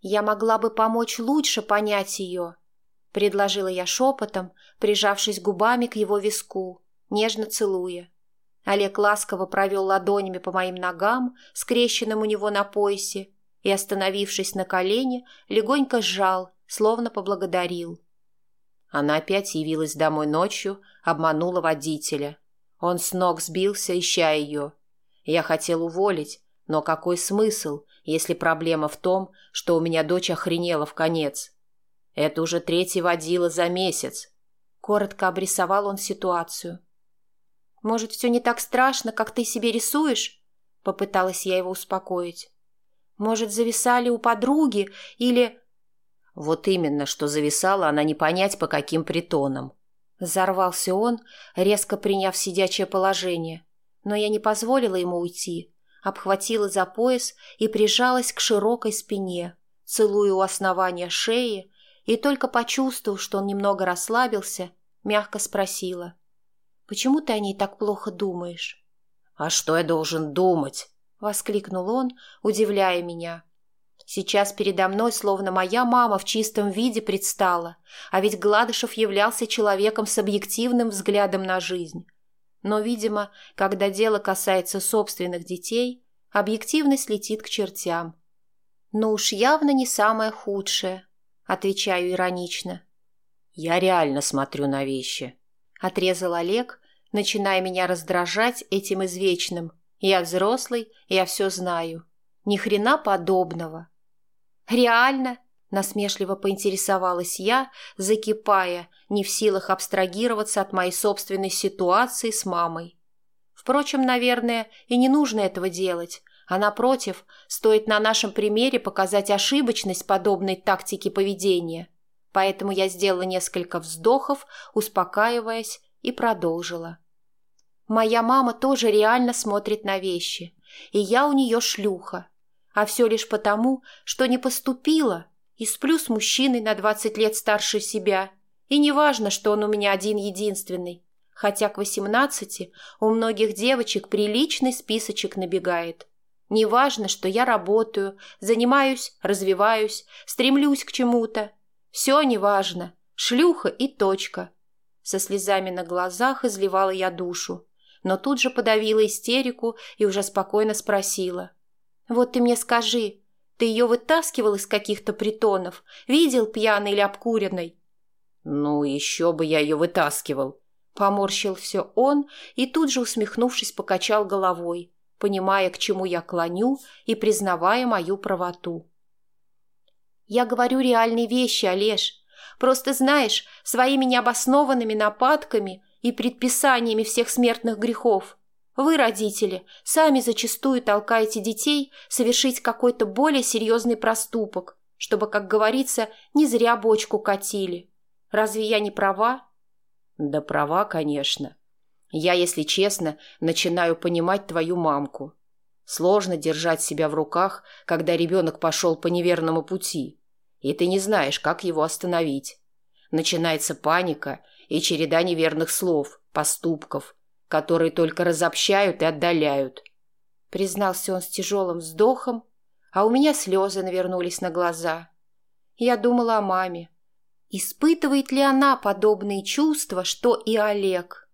я могла бы помочь лучше понять ее, предложила я шепотом, прижавшись губами к его виску, нежно целуя. Олег ласково провел ладонями по моим ногам, скрещенным у него на поясе, и, остановившись на колене, легонько сжал, словно поблагодарил. Она опять явилась домой ночью, обманула водителя. Он с ног сбился, ища ее. Я хотел уволить, но какой смысл, если проблема в том, что у меня дочь охренела в конец? Это уже третий водила за месяц. Коротко обрисовал он ситуацию. «Может, все не так страшно, как ты себе рисуешь?» Попыталась я его успокоить. «Может, зависали у подруги или...» Вот именно, что зависала она не понять, по каким притонам. Взорвался он, резко приняв сидячее положение. Но я не позволила ему уйти. Обхватила за пояс и прижалась к широкой спине, целуя у основания шеи, и только почувствовав, что он немного расслабился, мягко спросила. «Почему ты о ней так плохо думаешь?» «А что я должен думать?» — воскликнул он, удивляя меня. Сейчас передо мной словно моя мама в чистом виде предстала, а ведь Гладышев являлся человеком с объективным взглядом на жизнь. Но, видимо, когда дело касается собственных детей, объективность летит к чертям. «Ну уж явно не самое худшее», — отвечаю иронично. «Я реально смотрю на вещи», — отрезал Олег, начиная меня раздражать этим извечным. «Я взрослый, я все знаю». Ни хрена подобного. «Реально?» – насмешливо поинтересовалась я, закипая, не в силах абстрагироваться от моей собственной ситуации с мамой. Впрочем, наверное, и не нужно этого делать, а напротив, стоит на нашем примере показать ошибочность подобной тактики поведения. Поэтому я сделала несколько вздохов, успокаиваясь, и продолжила. Моя мама тоже реально смотрит на вещи, и я у нее шлюха. А все лишь потому, что не поступила и сплю с мужчиной на двадцать лет старше себя. И не важно, что он у меня один-единственный. Хотя к восемнадцати у многих девочек приличный списочек набегает. Не важно, что я работаю, занимаюсь, развиваюсь, стремлюсь к чему-то. Все не важно. Шлюха и точка. Со слезами на глазах изливала я душу, но тут же подавила истерику и уже спокойно спросила. Вот ты мне скажи, ты ее вытаскивал из каких-то притонов? Видел пьяной или обкуренной? Ну, еще бы я ее вытаскивал. Поморщил все он и тут же, усмехнувшись, покачал головой, понимая, к чему я клоню и признавая мою правоту. Я говорю реальные вещи, Олеж. Просто знаешь, своими необоснованными нападками и предписаниями всех смертных грехов вы, родители, сами зачастую толкаете детей совершить какой-то более серьезный проступок, чтобы, как говорится, не зря бочку катили. Разве я не права? Да права, конечно. Я, если честно, начинаю понимать твою мамку. Сложно держать себя в руках, когда ребенок пошел по неверному пути, и ты не знаешь, как его остановить. Начинается паника и череда неверных слов, поступков – которые только разобщают и отдаляют. Признался он с тяжелым вздохом, а у меня слезы навернулись на глаза. Я думала о маме. Испытывает ли она подобные чувства, что и Олег?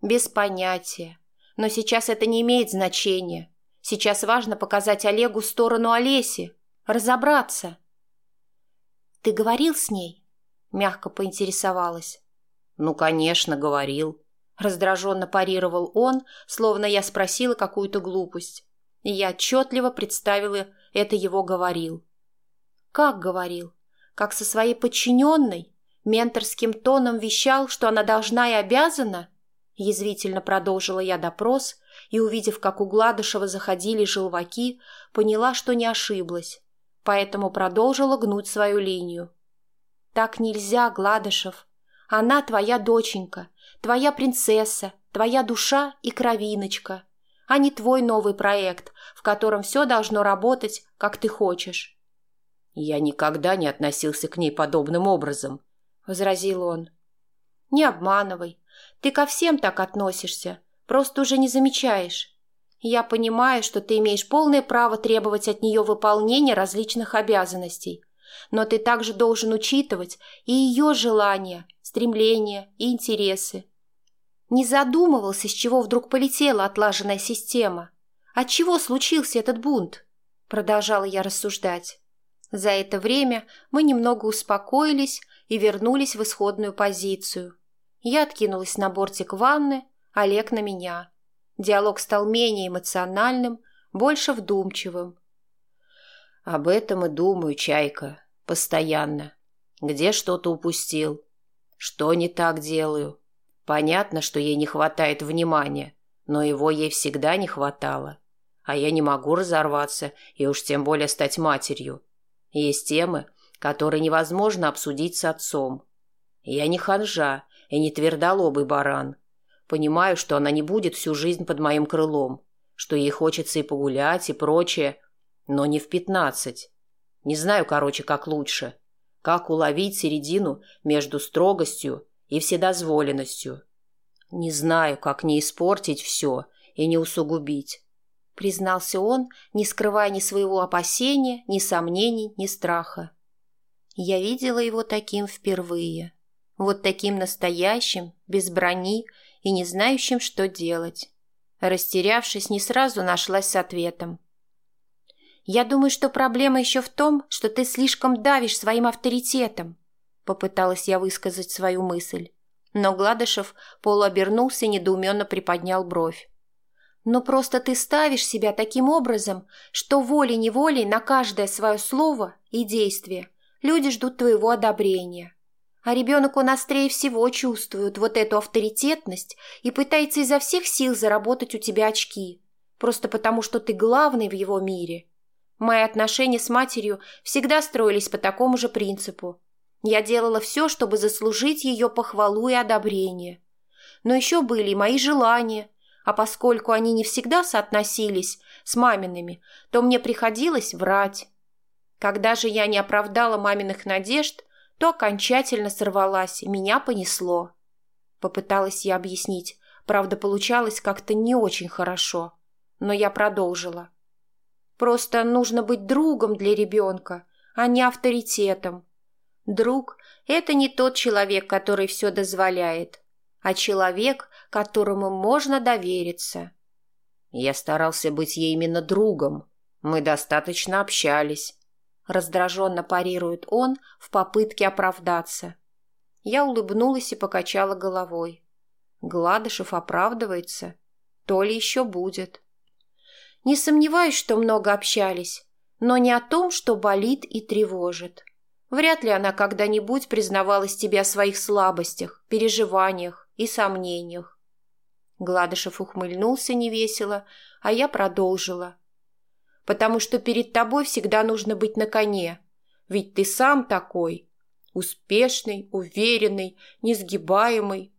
Без понятия. Но сейчас это не имеет значения. Сейчас важно показать Олегу сторону Олеси, разобраться. «Ты говорил с ней?» – мягко поинтересовалась. «Ну, конечно, говорил», Раздраженно парировал он, словно я спросила какую-то глупость. И я отчетливо представила, это его говорил. Как говорил? Как со своей подчиненной? Менторским тоном вещал, что она должна и обязана? Язвительно продолжила я допрос и, увидев, как у Гладышева заходили желваки, поняла, что не ошиблась. Поэтому продолжила гнуть свою линию. «Так нельзя, Гладышев. Она твоя доченька, твоя принцесса, твоя душа и кровиночка. а не твой новый проект, в котором все должно работать, как ты хочешь. «Я никогда не относился к ней подобным образом», — возразил он. «Не обманывай. Ты ко всем так относишься, просто уже не замечаешь. Я понимаю, что ты имеешь полное право требовать от нее выполнения различных обязанностей, но ты также должен учитывать и ее желания, стремления и интересы. Не задумывался, с чего вдруг полетела отлаженная система. От чего случился этот бунт? Продолжала я рассуждать. За это время мы немного успокоились и вернулись в исходную позицию. Я откинулась на бортик ванны, Олег на меня. Диалог стал менее эмоциональным, больше вдумчивым. «Об этом и думаю, Чайка, постоянно. Где что-то упустил? Что не так делаю? Понятно, что ей не хватает внимания, но его ей всегда не хватало. А я не могу разорваться и уж тем более стать матерью. Есть темы, которые невозможно обсудить с отцом. Я не ханжа и не твердолобый баран. Понимаю, что она не будет всю жизнь под моим крылом, что ей хочется и погулять, и прочее, но не в пятнадцать. Не знаю, короче, как лучше. Как уловить середину между строгостью и вседозволенностью. Не знаю, как не испортить все и не усугубить. — признался он, не скрывая ни своего опасения, ни сомнений, ни страха. Я видела его таким впервые. Вот таким настоящим, без брони и не знающим, что делать. Растерявшись, не сразу нашлась с ответом. «Я думаю, что проблема еще в том, что ты слишком давишь своим авторитетом», попыталась я высказать свою мысль. Но Гладышев полуобернулся и недоуменно приподнял бровь. Но просто ты ставишь себя таким образом, что волей-неволей на каждое свое слово и действие люди ждут твоего одобрения. А ребенок он острее всего чувствует вот эту авторитетность и пытается изо всех сил заработать у тебя очки, просто потому что ты главный в его мире. Мои отношения с матерью всегда строились по такому же принципу. Я делала все, чтобы заслужить ее похвалу и одобрение. Но еще были мои желания, а поскольку они не всегда соотносились с мамиными, то мне приходилось врать. Когда же я не оправдала маминых надежд, то окончательно сорвалась, меня понесло. Попыталась я объяснить, правда, получалось как-то не очень хорошо, но я продолжила. Просто нужно быть другом для ребенка, а не авторитетом. Друг – это не тот человек, который все дозволяет, а человек, которому можно довериться. Я старался быть ей именно другом. Мы достаточно общались. Раздраженно парирует он в попытке оправдаться. Я улыбнулась и покачала головой. Гладышев оправдывается. То ли еще будет. Не сомневаюсь, что много общались, но не о том, что болит и тревожит. Вряд ли она когда-нибудь признавалась тебе о своих слабостях, переживаниях и сомнениях. Гладышев ухмыльнулся невесело, а я продолжила. «Потому что перед тобой всегда нужно быть на коне. Ведь ты сам такой. Успешный, уверенный, несгибаемый.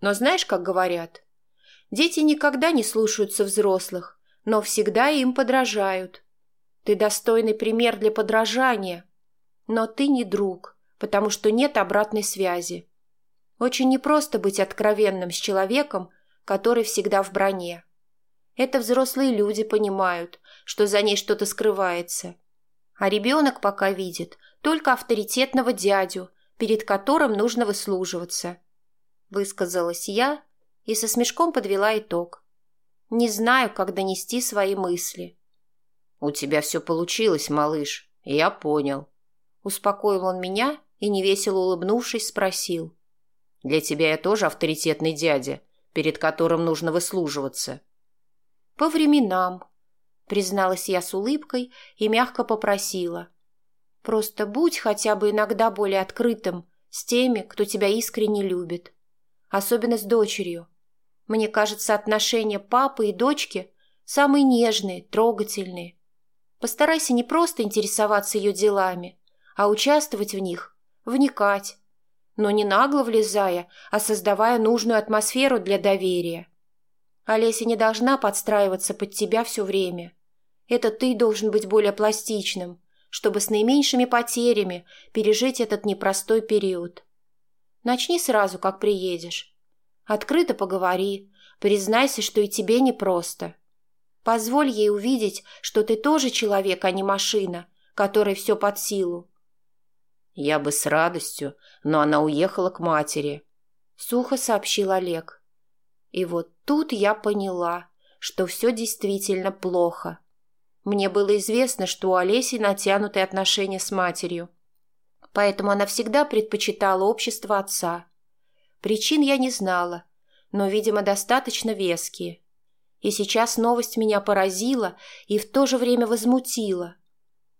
Но знаешь, как говорят? Дети никогда не слушаются взрослых, но всегда им подражают. Ты достойный пример для подражания. Но ты не друг, потому что нет обратной связи. Очень непросто быть откровенным с человеком, который всегда в броне. Это взрослые люди понимают, что за ней что-то скрывается. А ребенок пока видит только авторитетного дядю, перед которым нужно выслуживаться. Высказалась я и со смешком подвела итог. Не знаю, как донести свои мысли. «У тебя все получилось, малыш, я понял». Успокоил он меня и, невесело улыбнувшись, спросил. «Для тебя я тоже авторитетный дядя, перед которым нужно выслуживаться. По временам, призналась я с улыбкой и мягко попросила. Просто будь хотя бы иногда более открытым с теми, кто тебя искренне любит. Особенно с дочерью. Мне кажется, отношения папы и дочки самые нежные, трогательные. Постарайся не просто интересоваться ее делами, а участвовать в них, вникать, но не нагло влезая, а создавая нужную атмосферу для доверия. Олеся не должна подстраиваться под тебя все время. Это ты должен быть более пластичным, чтобы с наименьшими потерями пережить этот непростой период. Начни сразу, как приедешь. Открыто поговори, признайся, что и тебе непросто. Позволь ей увидеть, что ты тоже человек, а не машина, которой все под силу. Я бы с радостью, но она уехала к матери. Сухо сообщил Олег. И вот тут я поняла, что все действительно плохо. Мне было известно, что у Олеси натянутые отношения с матерью. Поэтому она всегда предпочитала общество отца. Причин я не знала, но, видимо, достаточно веские. И сейчас новость меня поразила и в то же время возмутила.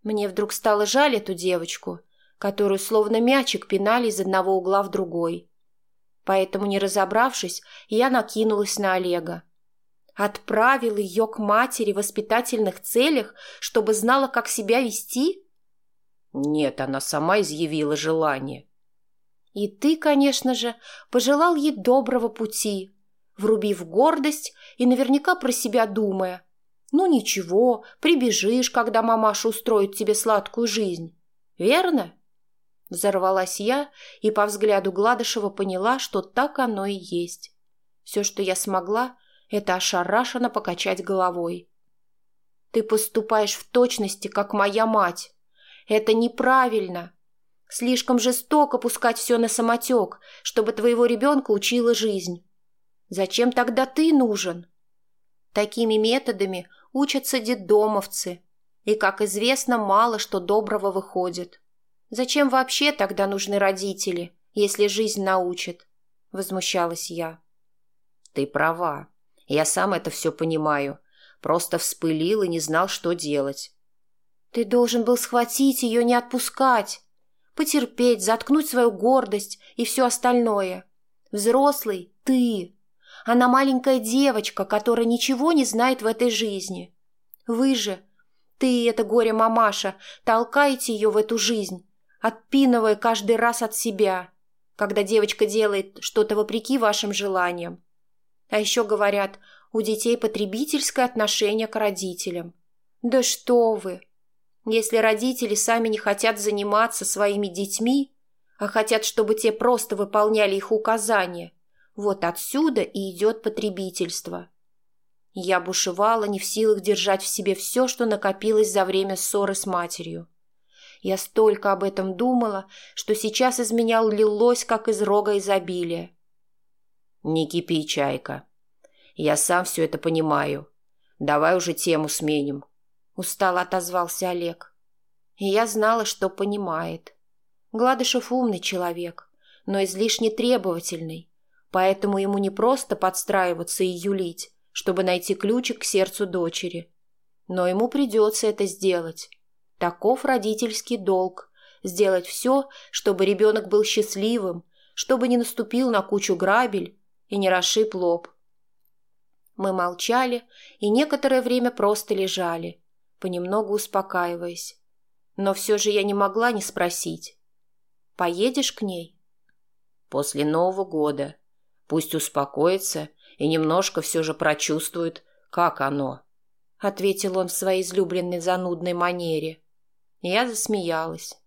Мне вдруг стало жаль эту девочку, которую словно мячик пинали из одного угла в другой. Поэтому, не разобравшись, я накинулась на Олега. Отправил ее к матери в воспитательных целях, чтобы знала, как себя вести? Нет, она сама изъявила желание. И ты, конечно же, пожелал ей доброго пути, врубив гордость и наверняка про себя думая. Ну ничего, прибежишь, когда мамаша устроит тебе сладкую жизнь. Верно? Взорвалась я и по взгляду Гладышева поняла, что так оно и есть. Все, что я смогла, это ошарашенно покачать головой. Ты поступаешь в точности, как моя мать. Это неправильно. Слишком жестоко пускать все на самотек, чтобы твоего ребенка учила жизнь. Зачем тогда ты нужен? Такими методами учатся детдомовцы, и, как известно, мало что доброго выходит. Зачем вообще тогда нужны родители, если жизнь научит? Возмущалась я. Ты права. Я сам это все понимаю. Просто вспылил и не знал, что делать. Ты должен был схватить ее, не отпускать. Потерпеть, заткнуть свою гордость и все остальное. Взрослый — ты. Она маленькая девочка, которая ничего не знает в этой жизни. Вы же, ты и эта горе-мамаша, толкаете ее в эту жизнь, отпинывая каждый раз от себя, когда девочка делает что-то вопреки вашим желаниям. А еще говорят, у детей потребительское отношение к родителям. Да что вы! Если родители сами не хотят заниматься своими детьми, а хотят, чтобы те просто выполняли их указания, вот отсюда и идет потребительство. Я бушевала, не в силах держать в себе все, что накопилось за время ссоры с матерью. Я столько об этом думала, что сейчас из меня лилось, как из рога изобилия. «Не кипи, чайка. Я сам все это понимаю. Давай уже тему сменим», — устало отозвался Олег. И я знала, что понимает. Гладышев умный человек, но излишне требовательный поэтому ему не просто подстраиваться и юлить, чтобы найти ключик к сердцу дочери. Но ему придется это сделать. Таков родительский долг – сделать все, чтобы ребенок был счастливым, чтобы не наступил на кучу грабель и не расшиб лоб. Мы молчали и некоторое время просто лежали, понемногу успокаиваясь. Но все же я не могла не спросить. «Поедешь к ней?» «После Нового года», Пусть успокоится и немножко все же прочувствует, как оно. Ответил он в своей излюбленной занудной манере. Я засмеялась.